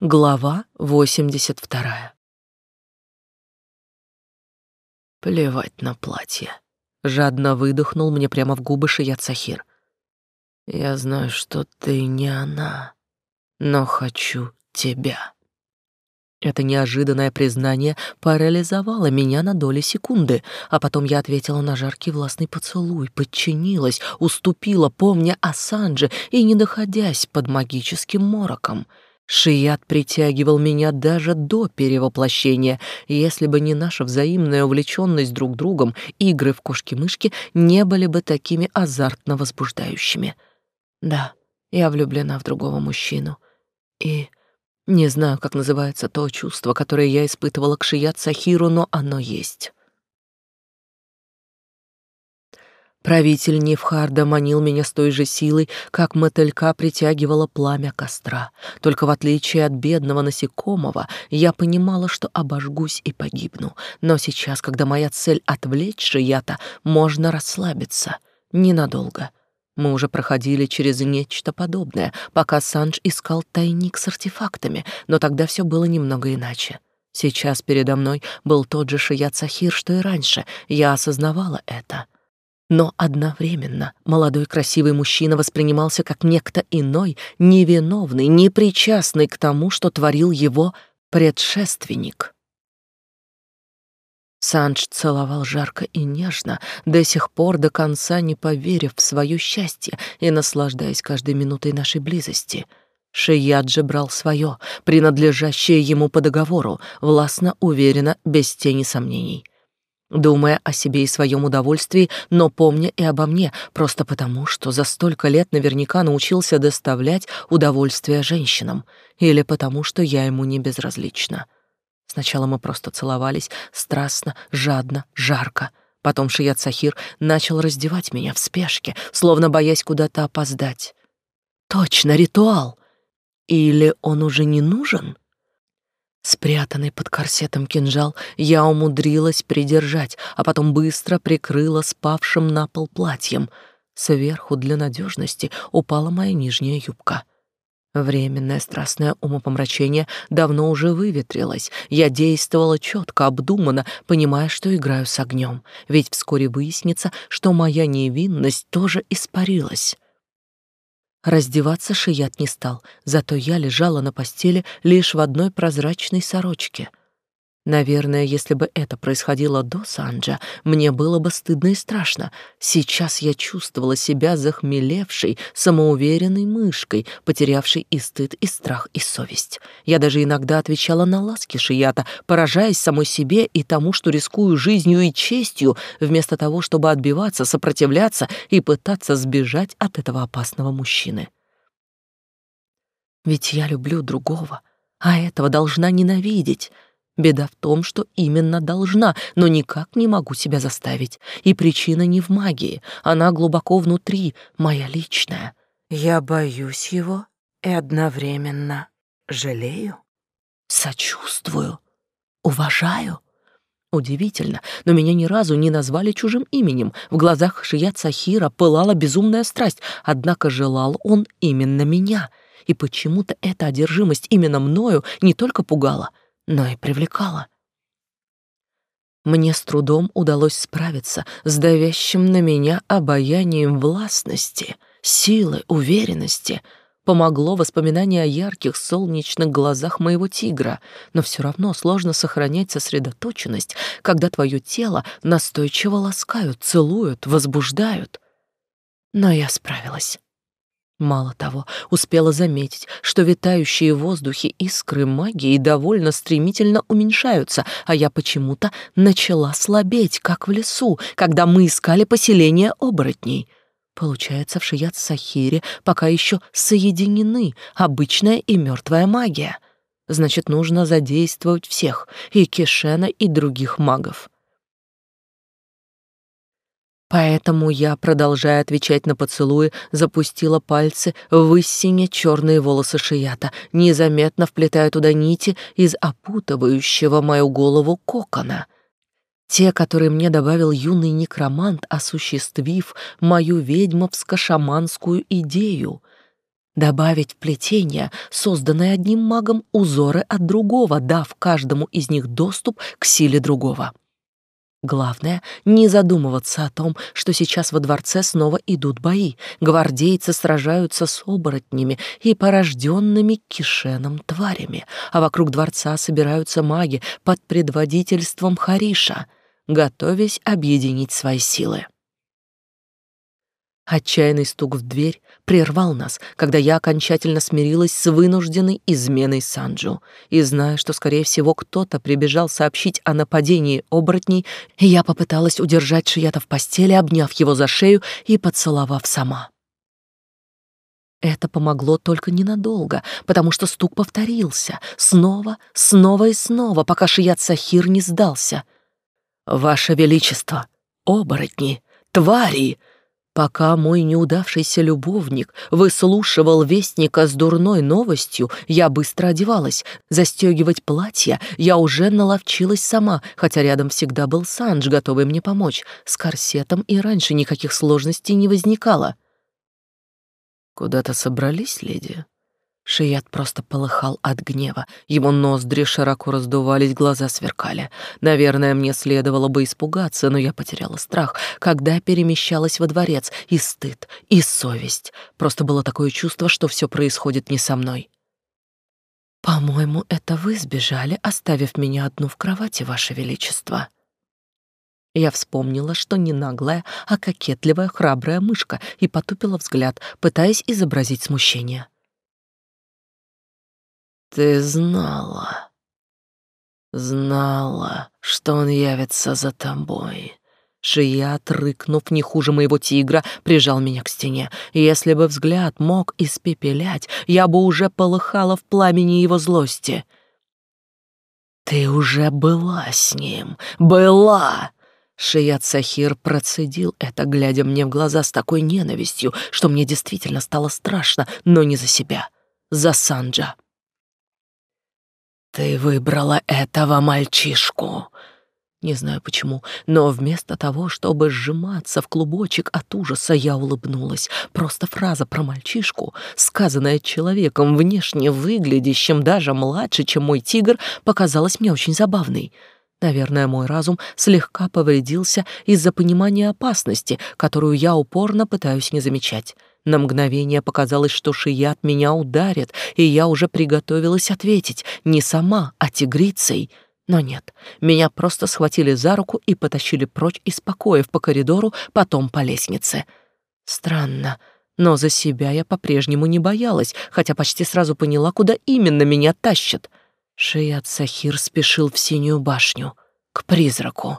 Глава 82. Плевать на платье. Жадно выдохнул мне прямо в губы Шият Сахир. Я знаю, что ты не она, но хочу тебя. Это неожиданное признание парализовало меня на доли секунды, а потом я ответила на жаркий властный поцелуй, подчинилась, уступила, помня о Санже и не доходясь под магическим мороком — Шият притягивал меня даже до перевоплощения. Если бы не наша взаимная увлеченность друг другом, игры в кошки-мышки не были бы такими азартно возбуждающими. Да, я влюблена в другого мужчину. И не знаю, как называется то чувство, которое я испытывала к Шият Сахиру, но оно есть. Правитель Невхарда манил меня с той же силой, как мотылька притягивала пламя костра. Только в отличие от бедного насекомого, я понимала, что обожгусь и погибну. Но сейчас, когда моя цель — отвлечь Шията, можно расслабиться. Ненадолго. Мы уже проходили через нечто подобное, пока Санж искал тайник с артефактами, но тогда все было немного иначе. Сейчас передо мной был тот же Шият Сахир, что и раньше. Я осознавала это — но одновременно молодой красивый мужчина воспринимался как некто иной, невиновный, непричастный к тому, что творил его предшественник. Санж целовал жарко и нежно, до сих пор до конца не поверив в свое счастье и наслаждаясь каждой минутой нашей близости. Шият же брал свое, принадлежащее ему по договору, властно, уверенно, без тени сомнений — думая о себе и своем удовольствии, но помня и обо мне, просто потому, что за столько лет наверняка научился доставлять удовольствие женщинам, или потому, что я ему не безразлична. Сначала мы просто целовались страстно, жадно, жарко. Потом Шият Сахир начал раздевать меня в спешке, словно боясь куда-то опоздать. Точно, ритуал. Или он уже не нужен? Спрятанный под корсетом кинжал я умудрилась придержать, а потом быстро прикрыла спавшим на пол платьем. Сверху для надежности упала моя нижняя юбка. Временное страстное умопомрачение давно уже выветрилось. Я действовала четко, обдуманно, понимая, что играю с огнем. Ведь вскоре выяснится, что моя невинность тоже испарилась. Раздеваться Шият не стал, зато я лежала на постели лишь в одной прозрачной сорочке. Наверное, если бы это происходило до Санджа, мне было бы стыдно и страшно. Сейчас я чувствовала себя захмелевшей, самоуверенной мышкой, потерявшей и стыд, и страх, и совесть. Я даже иногда отвечала на ласки Шията, поражаясь самой себе и тому, что рискую жизнью и честью, вместо того, чтобы отбиваться, сопротивляться и пытаться сбежать от этого опасного мужчины. Ведь я люблю другого, а этого должна ненавидеть — Беда в том, что именно должна, но никак не могу себя заставить. И причина не в магии, она глубоко внутри, моя личная. Я боюсь его и одновременно жалею, сочувствую, уважаю. Удивительно, но меня ни разу не назвали чужим именем. В глазах Шият Сахира пылала безумная страсть, однако желал он именно меня. И почему-то эта одержимость именно мною не только пугала — но и привлекала. Мне с трудом удалось справиться с давящим на меня обаянием властности, силы, уверенности. Помогло воспоминание о ярких солнечных глазах моего тигра, но все равно сложно сохранять сосредоточенность, когда твое тело настойчиво ласкают, целуют, возбуждают. Но я справилась. Мало того, успела заметить, что витающие в воздухе искры магии довольно стремительно уменьшаются, а я почему-то начала слабеть, как в лесу, когда мы искали поселение оборотней. Получается, в Шият-Сахире пока еще соединены обычная и мертвая магия. Значит, нужно задействовать всех, и Кишена, и других магов. Поэтому я, продолжая отвечать на поцелуи, запустила пальцы в истине черные волосы Шията, незаметно вплетая туда нити из опутывающего мою голову кокона. Те, которые мне добавил юный некромант, осуществив мою ведьмовско-шаманскую идею. добавить в плетение, созданное одним магом, узоры от другого, дав каждому из них доступ к силе другого. Главное — не задумываться о том, что сейчас во дворце снова идут бои. Гвардейцы сражаются с оборотнями и порожденными кишеном тварями, а вокруг дворца собираются маги под предводительством Хариша, готовясь объединить свои силы. Отчаянный стук в дверь прервал нас, когда я окончательно смирилась с вынужденной изменой Санджу. И зная, что, скорее всего, кто-то прибежал сообщить о нападении оборотней, я попыталась удержать Шията в постели, обняв его за шею и поцеловав сама. Это помогло только ненадолго, потому что стук повторился, снова, снова и снова, пока Шият Сахир не сдался. «Ваше Величество! Оборотни! Твари!» Пока мой неудавшийся любовник выслушивал вестника с дурной новостью, я быстро одевалась. Застегивать платье я уже наловчилась сама, хотя рядом всегда был Санж, готовый мне помочь. С корсетом и раньше никаких сложностей не возникало. «Куда-то собрались, леди?» Шият просто полыхал от гнева. Его ноздри широко раздувались, глаза сверкали. Наверное, мне следовало бы испугаться, но я потеряла страх, когда перемещалась во дворец. И стыд, и совесть. Просто было такое чувство, что все происходит не со мной. «По-моему, это вы сбежали, оставив меня одну в кровати, Ваше Величество». Я вспомнила, что не наглая, а кокетливая, храбрая мышка, и потупила взгляд, пытаясь изобразить смущение. Ты знала, знала, что он явится за тобой. Шият, рыкнув не хуже моего тигра, прижал меня к стене. Если бы взгляд мог испепелять, я бы уже полыхала в пламени его злости. Ты уже была с ним, была! Шият Сахир процедил это, глядя мне в глаза с такой ненавистью, что мне действительно стало страшно, но не за себя, за Санджа. Ты выбрала этого мальчишку. Не знаю почему, но вместо того, чтобы сжиматься в клубочек от ужаса, я улыбнулась. Просто фраза про мальчишку, сказанная человеком, внешне выглядящим даже младше, чем мой тигр, показалась мне очень забавной. Наверное, мой разум слегка повредился из-за понимания опасности, которую я упорно пытаюсь не замечать. На мгновение показалось, что Шият меня ударит, и я уже приготовилась ответить, не сама, а тигрицей. Но нет, меня просто схватили за руку и потащили прочь из покоев по коридору, потом по лестнице. Странно, но за себя я по-прежнему не боялась, хотя почти сразу поняла, куда именно меня тащат. Шият Сахир спешил в синюю башню, к призраку.